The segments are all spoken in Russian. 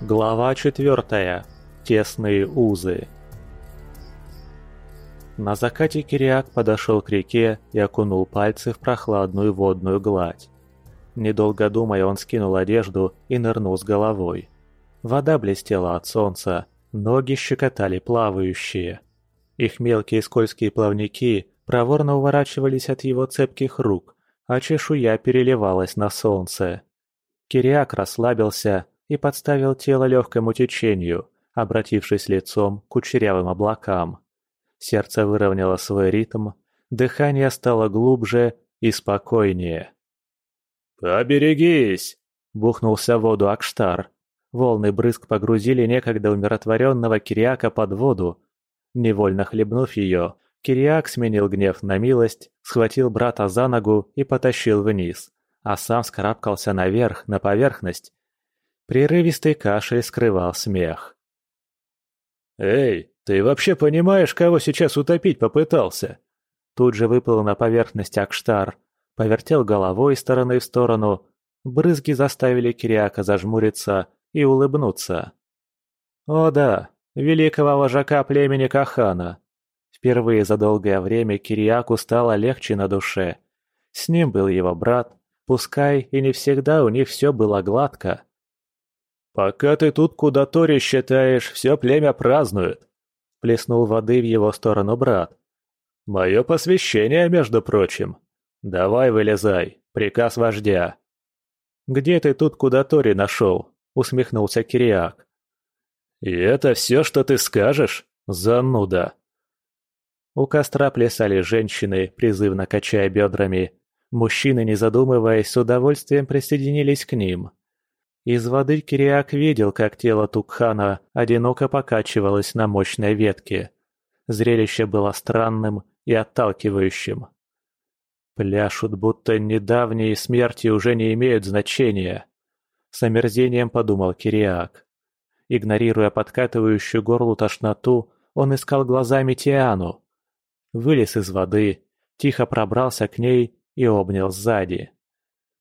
Глава четвертая. Тесные узы. На закате Кириак подошел к реке и окунул пальцы в прохладную водную гладь. Недолго думая, он скинул одежду и нырнул с головой. Вода блестела от солнца, ноги щекотали плавающие. Их мелкие скользкие плавники проворно уворачивались от его цепких рук, а чешуя переливалась на солнце. Кириак расслабился и подставил тело легкому течению, обратившись лицом к кучерявым облакам. Сердце выровняло свой ритм, дыхание стало глубже и спокойнее. «Поберегись!» – бухнулся в воду Акштар. Волны брызг погрузили некогда умиротворенного Кириака под воду. Невольно хлебнув ее, Кириак сменил гнев на милость, схватил брата за ногу и потащил вниз, а сам скарабкался наверх, на поверхность, Прерывистый кашель скрывал смех. «Эй, ты вообще понимаешь, кого сейчас утопить попытался?» Тут же выплыл на поверхность Акштар, повертел головой из стороны в сторону. Брызги заставили Кириака зажмуриться и улыбнуться. «О да, великого вожака племени Кахана!» Впервые за долгое время Кириаку стало легче на душе. С ним был его брат, пускай и не всегда у них все было гладко. «Пока ты тут куда-то считаешь, все племя празднует», — плеснул воды в его сторону брат. «Мое посвящение, между прочим. Давай вылезай, приказ вождя». «Где ты тут куда-то нашел?» — усмехнулся Кириак. «И это все, что ты скажешь? Зануда!» У костра плясали женщины, призывно качая бедрами. Мужчины, не задумываясь, с удовольствием присоединились к ним. Из воды Кириак видел, как тело Тукхана одиноко покачивалось на мощной ветке. Зрелище было странным и отталкивающим. Пляшут, будто недавние смерти уже не имеют значения. С омерзением подумал Кириак. Игнорируя подкатывающую горлу тошноту, он искал глазами Тиану. Вылез из воды, тихо пробрался к ней и обнял сзади.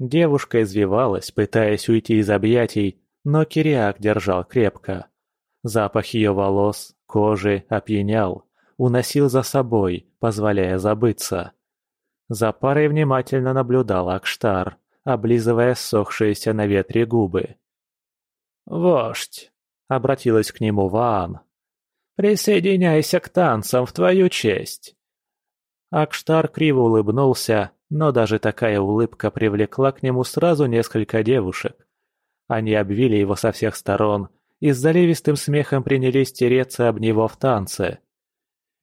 Девушка извивалась, пытаясь уйти из объятий, но Кириак держал крепко. Запах ее волос, кожи опьянял, уносил за собой, позволяя забыться. За парой внимательно наблюдал Акштар, облизывая ссохшиеся на ветре губы. «Вождь!» — обратилась к нему Ваан. «Присоединяйся к танцам в твою честь!» Акштар криво улыбнулся, но даже такая улыбка привлекла к нему сразу несколько девушек. Они обвили его со всех сторон и с заливистым смехом принялись тереться об него в танце.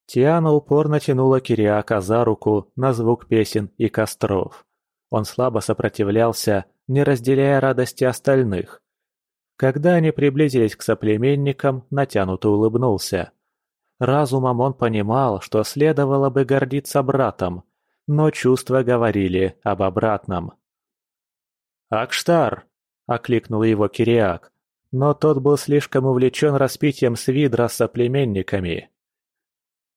Тиана упорно тянула Кириака за руку на звук песен и костров. Он слабо сопротивлялся, не разделяя радости остальных. Когда они приблизились к соплеменникам, натянуто улыбнулся. Разумом он понимал, что следовало бы гордиться братом, но чувства говорили об обратном. «Акштар!» – окликнул его Кириак, но тот был слишком увлечен распитием свидра с соплеменниками.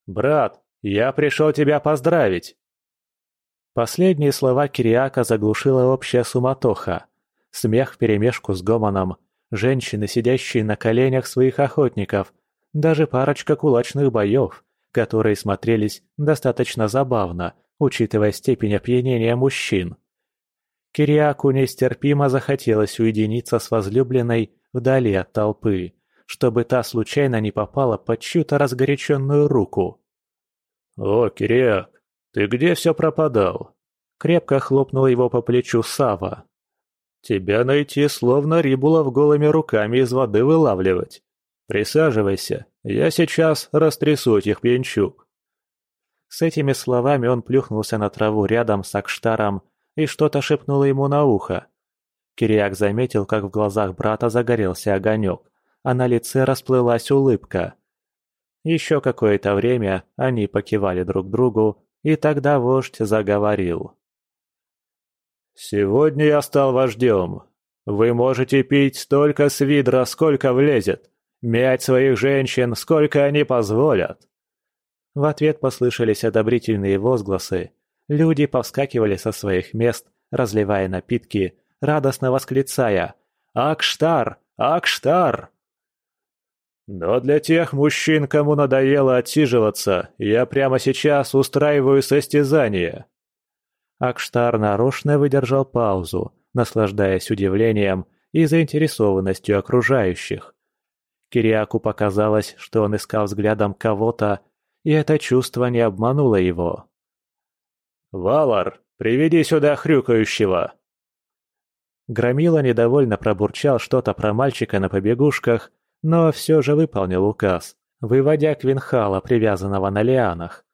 «Брат, я пришел тебя поздравить!» Последние слова Кириака заглушила общая суматоха. Смех вперемешку с гомоном, женщины, сидящие на коленях своих охотников, даже парочка кулачных боев, которые смотрелись достаточно забавно, учитывая степень опьянения мужчин. Кириаку нестерпимо захотелось уединиться с возлюбленной вдали от толпы, чтобы та случайно не попала под чью-то разгоряченную руку. «О, Кириак, ты где все пропадал?» Крепко хлопнул его по плечу Сава. «Тебя найти, словно рибулов голыми руками из воды вылавливать. Присаживайся, я сейчас растрясу этих пьянчук». С этими словами он плюхнулся на траву рядом с Акштаром и что-то шепнуло ему на ухо. Кириак заметил, как в глазах брата загорелся огонек, а на лице расплылась улыбка. Еще какое-то время они покивали друг другу, и тогда вождь заговорил. «Сегодня я стал вождем. Вы можете пить столько свидра, сколько влезет, мять своих женщин, сколько они позволят. В ответ послышались одобрительные возгласы. Люди повскакивали со своих мест, разливая напитки, радостно восклицая «Акштар! Акштар!» «Но для тех мужчин, кому надоело отсиживаться, я прямо сейчас устраиваю состязание». Акштар нарочно выдержал паузу, наслаждаясь удивлением и заинтересованностью окружающих. Кириаку показалось, что он искал взглядом кого-то, и это чувство не обмануло его. «Валар, приведи сюда хрюкающего!» Громила недовольно пробурчал что-то про мальчика на побегушках, но все же выполнил указ, выводя Квинхала, привязанного на лианах.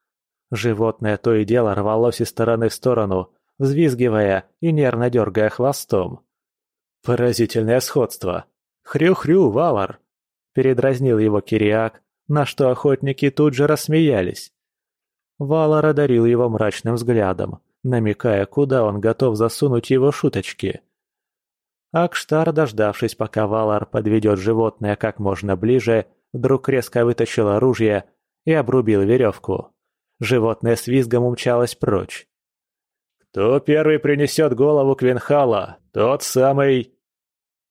Животное то и дело рвалось из стороны в сторону, взвизгивая и нервно дергая хвостом. Поразительное сходство. «Хрю-хрю, Валар!» Передразнил его Кириак, на что охотники тут же рассмеялись. Валар одарил его мрачным взглядом, намекая, куда он готов засунуть его шуточки. Акштар, дождавшись, пока Валар подведет животное как можно ближе, вдруг резко вытащил оружие и обрубил веревку. Животное с визгом умчалось прочь. «Кто первый принесет голову Квинхала, тот самый...»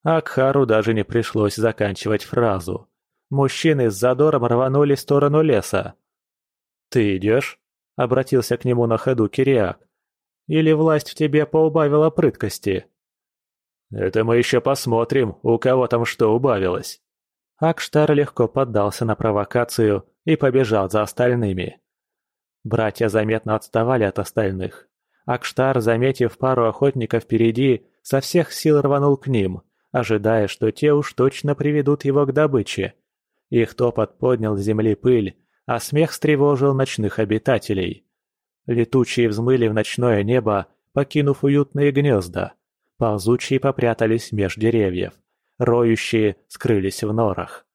Акхару даже не пришлось заканчивать фразу. Мужчины с задором рванули в сторону леса. «Ты идешь?» — обратился к нему на ходу Кириак. «Или власть в тебе поубавила прыткости?» «Это мы еще посмотрим, у кого там что убавилось». Акштар легко поддался на провокацию и побежал за остальными. Братья заметно отставали от остальных. Акштар, заметив пару охотников впереди, со всех сил рванул к ним — ожидая, что те уж точно приведут его к добыче. Их топот поднял с земли пыль, а смех встревожил ночных обитателей. Летучие взмыли в ночное небо, покинув уютные гнезда. Ползучие попрятались меж деревьев, роющие скрылись в норах.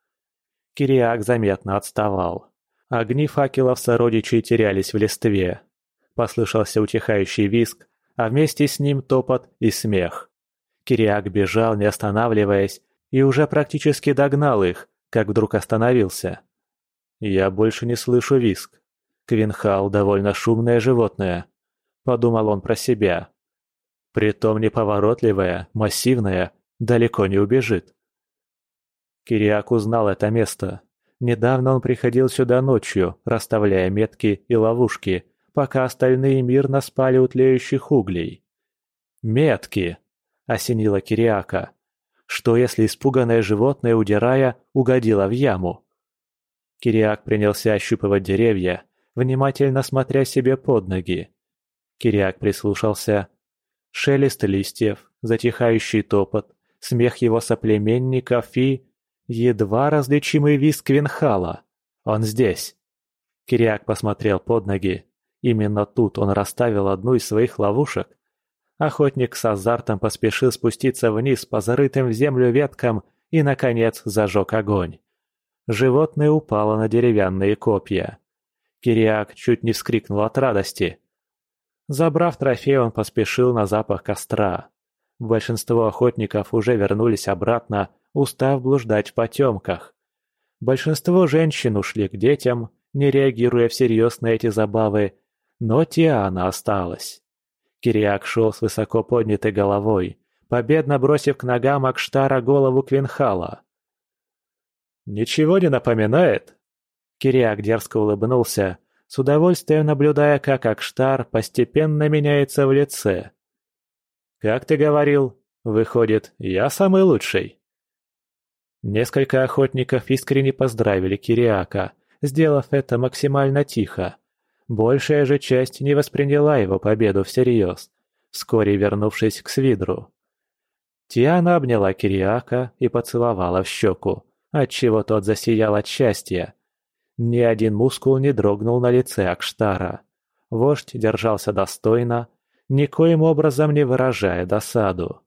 Кириак заметно отставал. Огни факелов сородичей терялись в листве. Послышался утихающий виск, а вместе с ним топот и смех. Кириак бежал, не останавливаясь, и уже практически догнал их, как вдруг остановился. «Я больше не слышу виск. Квинхал — довольно шумное животное», — подумал он про себя. «Притом неповоротливое, массивное, далеко не убежит». Кириак узнал это место. Недавно он приходил сюда ночью, расставляя метки и ловушки, пока остальные мирно спали у тлеющих углей. Метки! осенила Кириака. Что если испуганное животное, удирая, угодило в яму? Кириак принялся ощупывать деревья, внимательно смотря себе под ноги. Кириак прислушался. Шелест листьев, затихающий топот, смех его соплеменников и... Едва различимый визг Винхала. Он здесь. Кириак посмотрел под ноги. Именно тут он расставил одну из своих ловушек. Охотник с азартом поспешил спуститься вниз по зарытым в землю веткам и, наконец, зажег огонь. Животное упало на деревянные копья. Кириак чуть не вскрикнул от радости. Забрав трофей, он поспешил на запах костра. Большинство охотников уже вернулись обратно, устав блуждать в потемках. Большинство женщин ушли к детям, не реагируя всерьез на эти забавы, но Тиана осталась. Кириак шел с высоко поднятой головой, победно бросив к ногам Акштара голову Квинхала. «Ничего не напоминает?» Кириак дерзко улыбнулся, с удовольствием наблюдая, как Акштар постепенно меняется в лице. «Как ты говорил, выходит, я самый лучший». Несколько охотников искренне поздравили Кириака, сделав это максимально тихо. Большая же часть не восприняла его победу всерьез, вскоре вернувшись к Свидру. Тиана обняла Кириака и поцеловала в щеку, отчего тот засиял от счастья. Ни один мускул не дрогнул на лице Акштара. Вождь держался достойно, никоим образом не выражая досаду.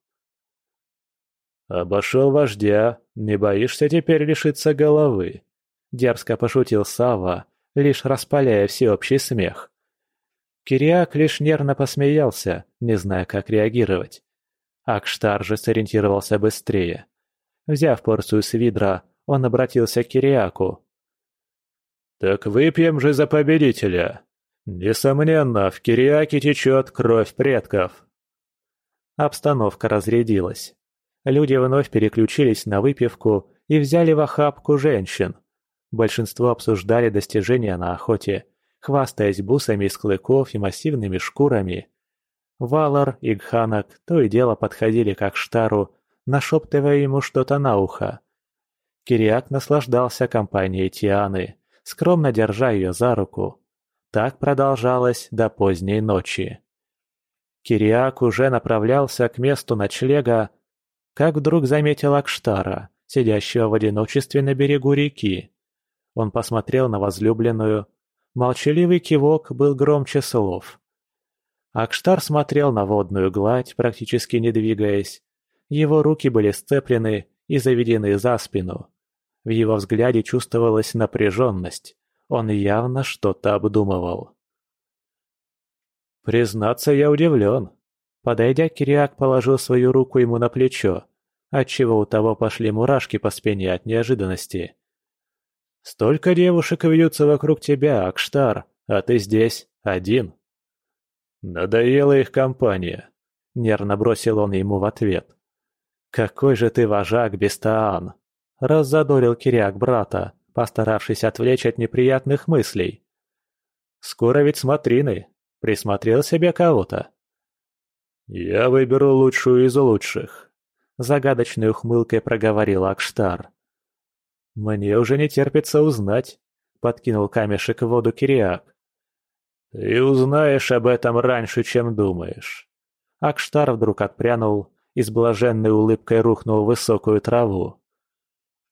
«Обошел вождя, не боишься теперь лишиться головы?» Дерзко пошутил Сава, лишь распаляя всеобщий смех. Кириак лишь нервно посмеялся, не зная, как реагировать. Акштар же сориентировался быстрее. Взяв порцию свидра, он обратился к Кириаку. «Так выпьем же за победителя! Несомненно, в Кириаке течет кровь предков!» Обстановка разрядилась. Люди вновь переключились на выпивку и взяли в охапку женщин. Большинство обсуждали достижения на охоте, хвастаясь бусами из клыков и массивными шкурами. Валар и Гханак то и дело подходили к Акштару, нашептывая ему что-то на ухо. Кириак наслаждался компанией Тианы, скромно держа ее за руку. Так продолжалось до поздней ночи. Кириак уже направлялся к месту ночлега, как вдруг заметил Акштара, сидящего в одиночестве на берегу реки. Он посмотрел на возлюбленную. Молчаливый кивок был громче слов. Акштар смотрел на водную гладь, практически не двигаясь. Его руки были сцеплены и заведены за спину. В его взгляде чувствовалась напряженность. Он явно что-то обдумывал. «Признаться, я удивлен». Подойдя, Кириак положил свою руку ему на плечо, отчего у того пошли мурашки по спине от неожиданности. «Столько девушек вьются вокруг тебя, Акштар, а ты здесь, один». «Надоела их компания», — нервно бросил он ему в ответ. «Какой же ты вожак, Бестаан!» — раззадорил Кириак брата, постаравшись отвлечь от неприятных мыслей. «Скоро ведь смотрины. Присмотрел себе кого-то?» «Я выберу лучшую из лучших», — загадочной ухмылкой проговорил Акштар. «Мне уже не терпится узнать», — подкинул камешек в воду Кириак. «Ты узнаешь об этом раньше, чем думаешь». Акштар вдруг отпрянул и с блаженной улыбкой рухнул в высокую траву.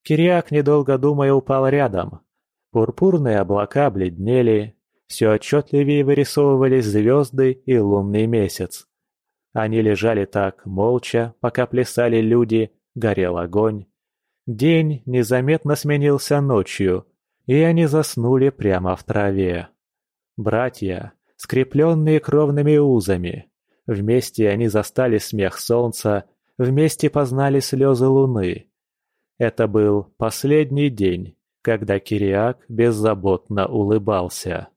Кириак, недолго думая, упал рядом. Пурпурные облака бледнели, все отчетливее вырисовывались звезды и лунный месяц. Они лежали так, молча, пока плясали люди, горел огонь. День незаметно сменился ночью, и они заснули прямо в траве. Братья, скрепленные кровными узами. Вместе они застали смех солнца, вместе познали слезы луны. Это был последний день, когда Кириак беззаботно улыбался.